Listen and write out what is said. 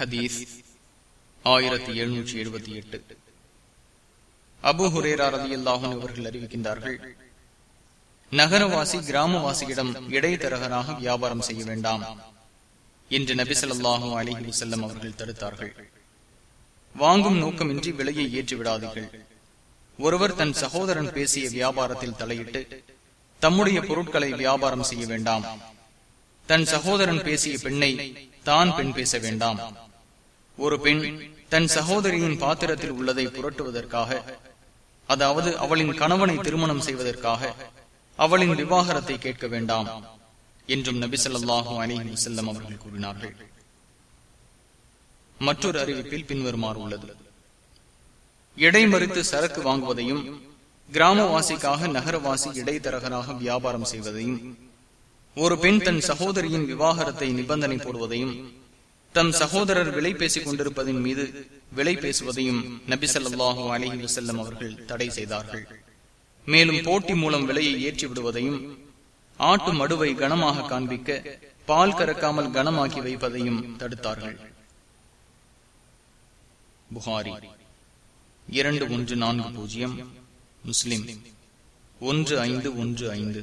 ஹதீஸ் ஆயிரத்தி எழுநூற்றி எழுபத்தி எட்டு. அபு ஹுரேரா ரதி அல்லாஹன் அவர்கள் அறிவிக்கின்றார்கள் நகரவாசி கிராமவாசியிடம் இடைத்தரகராக வியாபாரம் செய்ய வேண்டாம் என்று நபிசல்லாஹும் அலிஹி வசல்லம் அவர்கள் தடுத்தார்கள். வாங்கும் நோக்கமின்றி விலையை ஏற்றிவிடாதீர்கள். ஒருவர் தன் சகோதரன் பேசிய வியாபாரத்தில் தலையிட்டு தம்முடைய பொருட்களை வியாபாரம் செய்ய வேண்டாம். தன் சகோதரன் பேசிய பெண்ணை தான் பெண் பேச வேண்டாம். ஒரு பெண் தன் சகோதரியின் பாத்திரத்தில் உள்ளதை புரட்டுவதற்காக அதாவது அவளின் கணவனை திருமணம் செய்வதற்காக அவளின் விவாகரத்தை கேட்க வேண்டாம் என்றும் நபிசல்லாஹு அலிஹி செல்லம் அவர்கள் கூறினார்கள். மற்றொரு அறிவிப்பில் பின்வருமாறு உள்ளது. இடைமறித்து சரக்கு வாங்குவதையும் கிராமவாசிக்காக நகரவாசி இடைத்தரகராக வியாபாரம் செய்வதையும் ஒரு பெண் தன் சகோதரியின் விவாகரத்தை நிபந்தனை போடுவதையும் தம் சகோதரர் விலை பேசிக் கொண்டிருப்பதின் மீது விலை பேசுவதையும் நபிசல்லாஹு அலஹி வசல்லம் அவர்கள் தடை செய்தார்கள். மேலும் போட்டி மூலம் விலையை ஏற்றி விடுவதையும் ஆட்டு மடுவை கனமாக காண்பிக்க பால் கறக்காமல் கனமாக்கி வைப்பதையும் தடுத்தார்கள். புகாரி இரண்டு ஒன்று நான்கு பூஜ்ஜியம் முஸ்லிம் ஒன்று ஐந்து ஒன்று ஐந்து.